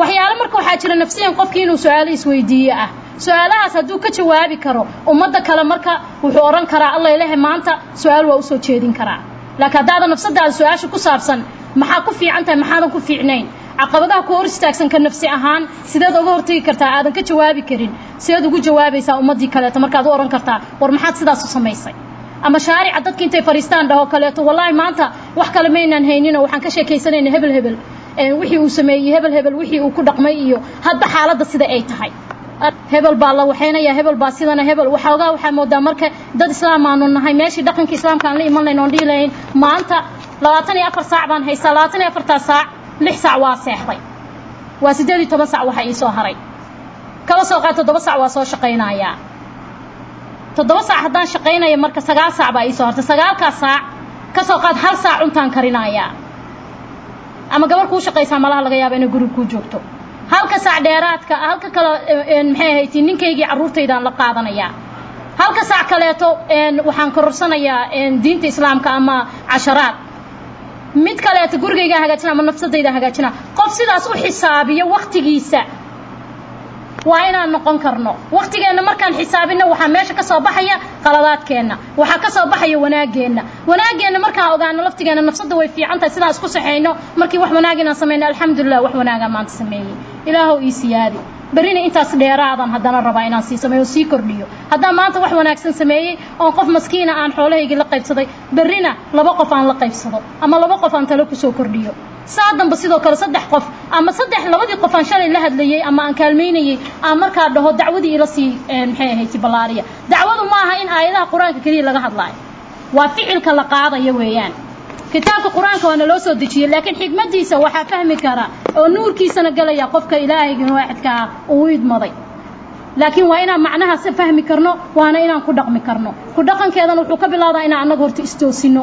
waxyaale marka waxaa jira nafsiyan qofkii inuu su'aalo isweydiiye ah. Su'aalahaas hadduu ka jawaabi karo ummadda kale marka wuxuu odhan karaa alla ilahe maanta su'aal waa u soo jeedin karaa. Laakiin haddaadan nafsadaada su'aasha ku saabsan maxaa ku fiican tahay maxaadan ku fiicnayn? Caqabadaha ku hor istaagsan ka nafsi ahaan sideed uga hortegi kartaa aadan ka jawaabi karin sideed ugu jawaabaysaa ummaddii kaleeto markaad u odhan kartaa war maxaad sidaas u samaysay? Ama shaarica dadka intay fariistaan dhaho kaleeto wallaahi maanta wax kale maynaan hayninoo waxaan ka sheekaysanayna hebel hebel wixii uu sameeyey hebel hebel wixii uu ku dhaqmay iyo hadba xaaladda sida ay tahay. Hebel baa la waxaynaya hebel baa sidana hebel waxoogaa waxaa moodaa marka dad islaam aanu nahay meeshii dhaqanka islaamka aan la iman layn oon dhihi lahayn maanta labaatan iyo afar saac baan haystaa labaatan iyo afartaa saac lix saac waa seexday. Waa siddeed iyo toban saac waxa ii soo haray. Kaba soo qaad toddoba saac waa soo shaqaynayaa. Toddoba saac haddaan shaqaynaya marka sagaal saac baa ii soo hartay sagaalkaas saac ka soo qaad hal saac cuntaan karinayaa ama gabar kuu shaqaysaa malaha laga yaaba inay guriga kuu joogto. Halka saac dheeraadka halka kale maxay ahayti ninkaygii carruurtaydaan la qaadanayaa. Halka saac kaleeto waxaan kororsanayaa diinta islaamka ama casharaad. Mid kaleeto gurigaygaa hagaajina ama nafsadayda hagaajina. Qof sidaas u xisaabiyo waktigiisa waa inaan noqon karno. Waktigeenna markaan xisaabino waxaa meesha ka soo baxaya qaladaadkeenna. Waxaa ka soo baxaya wanaageenna. Wanaageenna markaan ogaano laftigeenna nafsadda way fiican tahay. Sidaan isku saxayno markii wax wanaag inaan samayno alxamdulilah wax wanaagaa maanta sameeyey. Ilaahow ii siyaadi. Berrina intaas dheeraadan haddana rabaa inaan sii sameeyo sii kordhiyo. Haddaan maanta wax wanaagsan sameeyey oon qof maskiina aan xoolahaygii la qaybsaday berrina laba qof aan la qaybsado. Ama laba qof aan talo ku soo kordhiyo saa damba sidoo kale saddex qof ama saddex labadii qof aan shalay la hadlayey ama aan kaalmaynayey aan markaa dhaho dacwadii ila sii maxay ahayd ballaariya. Dacwadu ma aha in aayadaha qur'aanka keliya laga hadlaayo. Waa ficilka la qaadaya weeyaan. Kitaabka qur'aanka waana loo soo dejiyey laakiin xikmadiisa waxaa fahmi kara oo nuurkiisana gelaya qofka ilaahayga waaxidkaa uu idmaday laakiin waa inaan macnahaas fahmi karno waana inaan ku dhaqmi karno. Ku dhaqankeedana wuxuu ka bilowdaa inaan annaga horta istoosino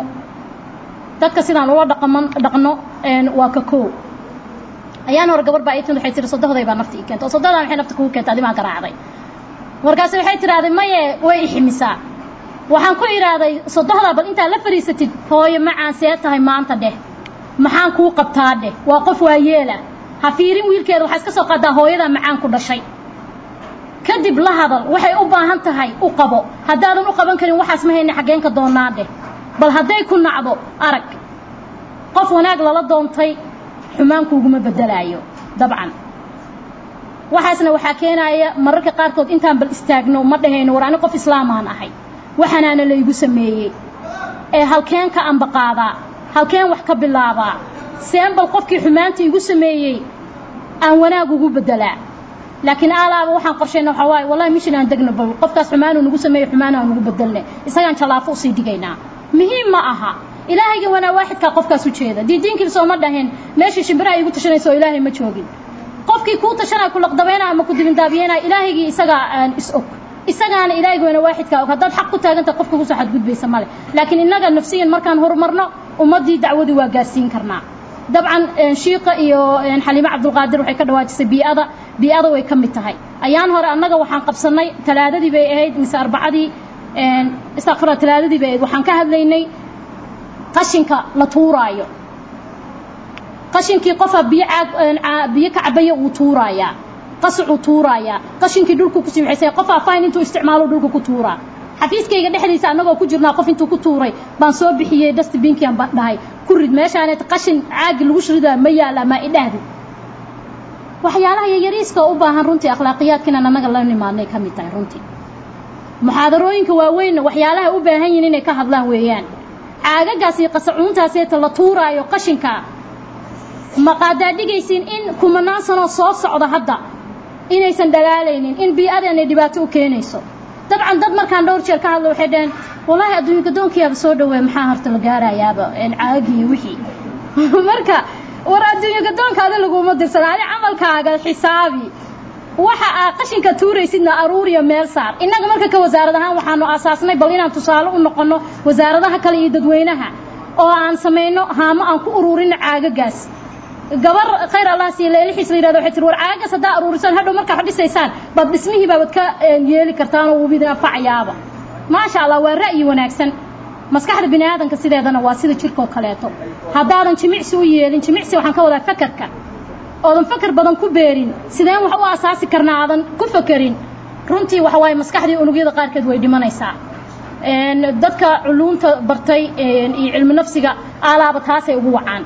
dadka sidaan ula dhaqaman dhaqno waa ka koow. Ayaan hore gabar baa itin waxay tiri sodohday baa nafta ii keenta oo sodohdaa maxay nafta kugu keenta adimaan garaacday markaasi waxay tidhahday maye way iximisaa waxaan ku idhaahday sodohdaa bal intaad la fadhiisatid hooyo macaan see tahay maanta dheh. Maxaan kuu qabtaa dheh. Waa qof waa yeela ha fiirin wiilkeeda waxaa iska soo qaadaa hooyadaa macaan ku dhashay. Kadib la hadal waxay u baahan tahay u qabo. Haddaadan u qaban karin waxaas ma hayna xaggeenka doonaa dheh bal hadday ku nacdo arag. Qof wanaag lala doontay xumaan kuuguma bedelaayo dabcan. Waxaasna waxaa keenaya mararka qaarkood intaan bal istaagno ma dhahayno war ani qof islaamaan ahay. Waxanaana laygu sameeyey. Ee halkeen ka ambaqaadaa halkeen wax ka bilaabaa seen bal qofkii xumaanta igu sameeyey aan wanaag ugu bedelaa laakiin aalaaba waxaan qorshayna waxaa waaye wallahi mishin aan degno bal qofkaas xumaanuu nagu sameeyey xumaan aan ugu bedelne isagaan jalaafo u sii dhigaynaa muhiim ma aha. Ilaahayga wanaa waaxidkaa qofkaas u jeeda. Diidiinkii sooma dhahin meeshii shimbiraha igu tashanaysa oo ilaahay ma joogin. Qofkii kuu tashanaya ku laqdabaynaya ama ku dibindaabiyeynaya ilaahaygii isagaa aan is og. Isagaana ilaahayga wanaa waaxidkaa og. Haddaad xaq ku taagantahay qofka ku soo xadgudbaysa male laakiin innaga nafsiyan markaan horumarno ummaddii dacwadii waa gaarsiin karnaa. Dabcan shiiqa iyo xaliime cabdulqaadir waxay ka dhawaajisay bii'ada bii'ada way ka mid tahay. Ayaan hore annaga waxaan qabsannay talaadadii bay ahayd mise arbacadii istakfira talaadadii ahayd waxaan ka hadlaynay qashinka la tuuraayo. Qashinkii qofa biyo caag biyo ka cabaya uu tuuraayaa. Qasacuu tuuraayaa. Qashinkii dhulku ku simxaysay qofa fayn intuu isticmaalo dhulka ku tuuraa. Xafiiskayga dhexdiisa annagoo ku jirnaa qof intuu ku tuuray baan soo bixiyey dustbinkian baan dhahay. Ku rid meeshaanet qashin caagi lagu shridaa ma yaalla maa idhahdi. Waxyaalaha yaryariiska u baahan runtii akhlaaqiyaadkiinan annaga la nimaadnay ka mid tahay runtii muxaadarooyinka waaweynna waxyaalaha u baahan yihiin inay ka hadlaan weeyaan. Caagagaas iyo qasacuuntaaseeta la tuuraayo qashinka maqaadaa dhigaysiin in kumanaan sanoo soo socda hadda inaysan dhalaalaynin in bii'adan ay dhibaato u keenayso. Dabcan dad markaan dhowr jeer ka hadla waxay dhaheen wallaahi adduunka doonkiyaaba soo dhawee maxaa horta la gaarayaaba caagii wixii. Marka war adduunyo adi laguma dirsan ani camalkaaga xisaabi waxa aad qashinka tuuraysidna aruuriya meel saar. Innaga marka ka wasaarad ahaan waxaanu aasaasnay bal inaan tusaale u noqonno wasaaradaha kale iyo dadweynaha oo aan samayno haamo aan ku uruurino caagagaas. Gabar khayr allah siiye leelixiis la yiraahdo waxay tiri war caagagas haddaa aruurisaan hadhow markaa dhisaysaan baad dhismihii baabad ka yeeli kartaan oo wubidin anfacayaaba maasha allah waa ra'yi wanaagsan. Maskaxda bini aadanka sideedana waa sida jirkoo kaleeto. Haddaadan jimicsi u yeelin jimicsi waxaan ka wadaa fakarka oodan fakar badan ku beerin. Sideen wax u asaasi karnaa aadan ku fakerin runtii waxa waaye maskaxdii unugyada qaarkeed way dhimanaysaa. Dadka culuumta bartay iyo cilmi nafsiga alaaba taasay ugu wacaan.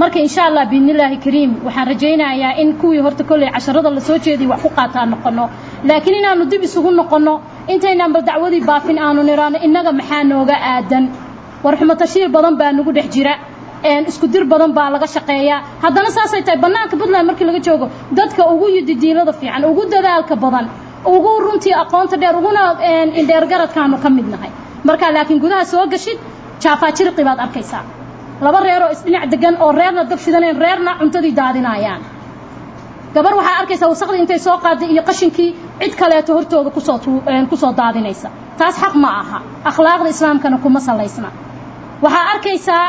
Marka insha allah biidnillaahi kariim waxaan rajaynayaa in kuwii horta kolley casharada la soo jeediyay wax ku qaataan noqono. Laakiin inaanu dib isugu noqono intaynaan bal dacwadii baafin aanu niraano innaga maxaa nooga aadan? War xumo tashiir badan baa nagu dhex jira isku dir badan baa laga shaqeeyaa haddana saasay tahay bannaanka puntland markii laga joogo dadka ugu yididiilada fiican ugu dadaalka badan ugu runtii aqoonta dheer uguna indheergaradkaanu ka mid nahay. Markaa laakiin gudaha soo gashid jaafaajiriqi baad arkaysaa. Laba reeroo isdhinac degan oo reerna dab shidaneen reerna cuntadii daadinayaan gabar waxaa arkaysaa wasaqdii intay soo qaaday iyo qashinkii cid kaleeto hortooda ku soo ku soo daadinaysa. Taas xaq ma aha. Akhlaaqda islaamkana kuma salaysna waxaa arkaysaa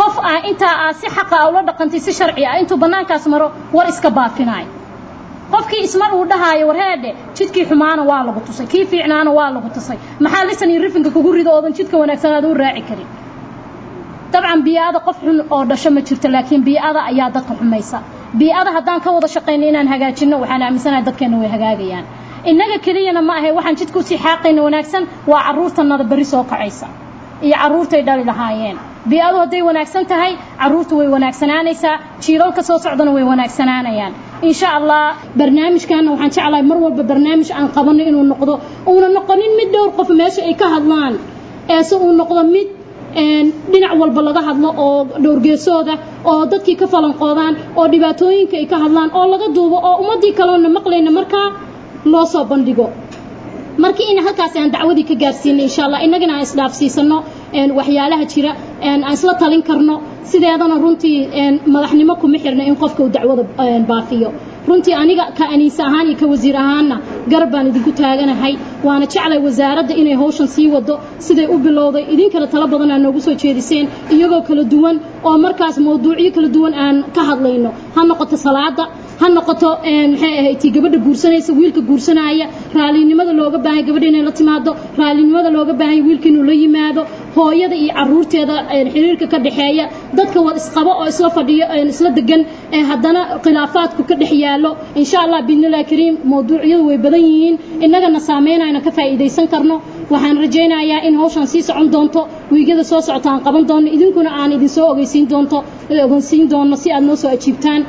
qof ah intaa aa si xaqa ah ula dhaqantay si sharci ah intuu bannaankaas maro war iska baafinayo qofkii ismar uu dhahaayo warheedhe jidkii xumaana waa lagu tusay kii fiicnaana waa lagu tusay. Maxaa lisan iyo rifinka kugu rido oodan jidka wanaagsan aad u raaci karin? Dabcan bii'ada qof xun oo dhasho ma jirto laakiin bii'ada ayaa dadka xumaysa. Bii'ada haddaan ka wada shaqayno inaan hagaajinno waxaan aaminsanahay dadkeenna way hagaagayaan. Innaga keliyana ma ahe waxaan jidka u sii xaaqayna wanaagsan waa carruurtanada berri soo kacaysa. Iyo carruurtay dhali lahaayeen bii'adu hadday wanaagsan tahay carruurtu way wanaagsanaanaysaa jiilalka soo socdana way wanaagsanaanayaan. Insha allah barnaamijkaana waxaan jeclahay mar walba barnaamij aan qabanno inuu noqdo. Uuna noqonin mid dhowr qof meesha ay ka hadlaan eese uu noqdo mid dhinac walba laga hadlo oo dhowrgeesooda oo dadkii ka falanqoodaan oo dhibaatooyinka ay ka hadlaan oo laga duubo oo ummaddii kaleona maqlayna markaa loo soo bandhigo. Markii in halkaas aan dacwadii ka gaarsiino insha allah innagana aan isdhaafsiisano waxyaalaha jira aan isla talin karno sideedana runtii madaxnimo kuma xirna in qofka uu dacwada baafiyo. Runtii aniga ka aniis ahaan iyo ka wasiir ahaanna garab baan idinku taaganahay. Waana jeclay wasaaradda inay hawshan sii wado siday u bilowday idinkana talo badan aa noogu soo jeediseen iyagoo kala duwan oo markaas mawduucyo kala duwan aan ka hadlayno. Ha noqoto salaada ha noqoto maxay ahayd tii gabadha guursanaysa wiilka guursanaya raalinimada looga baahay gabadha inay la timaado raalinimada looga baahay wiilka inuu la yimaado hooyada iyo caruurteeda xiriirka ka dhexeeya dadka wad isqabo oo isla fadhiyo isla degan haddana khilaafaadku ka dhex yaallo. Insha allah biidnillahi kariim mawduucyadu way badan yihiin. Innagana saameynayna ka faa'iidaysan karno. Waxaan rajaynayaa in hawshan sii socon doonto wiigada soo socota aan qaban doonno. Idinkuna aan idin soo ogeysiin doonto ogeysiin doonno si aad noo soo ajiibtaan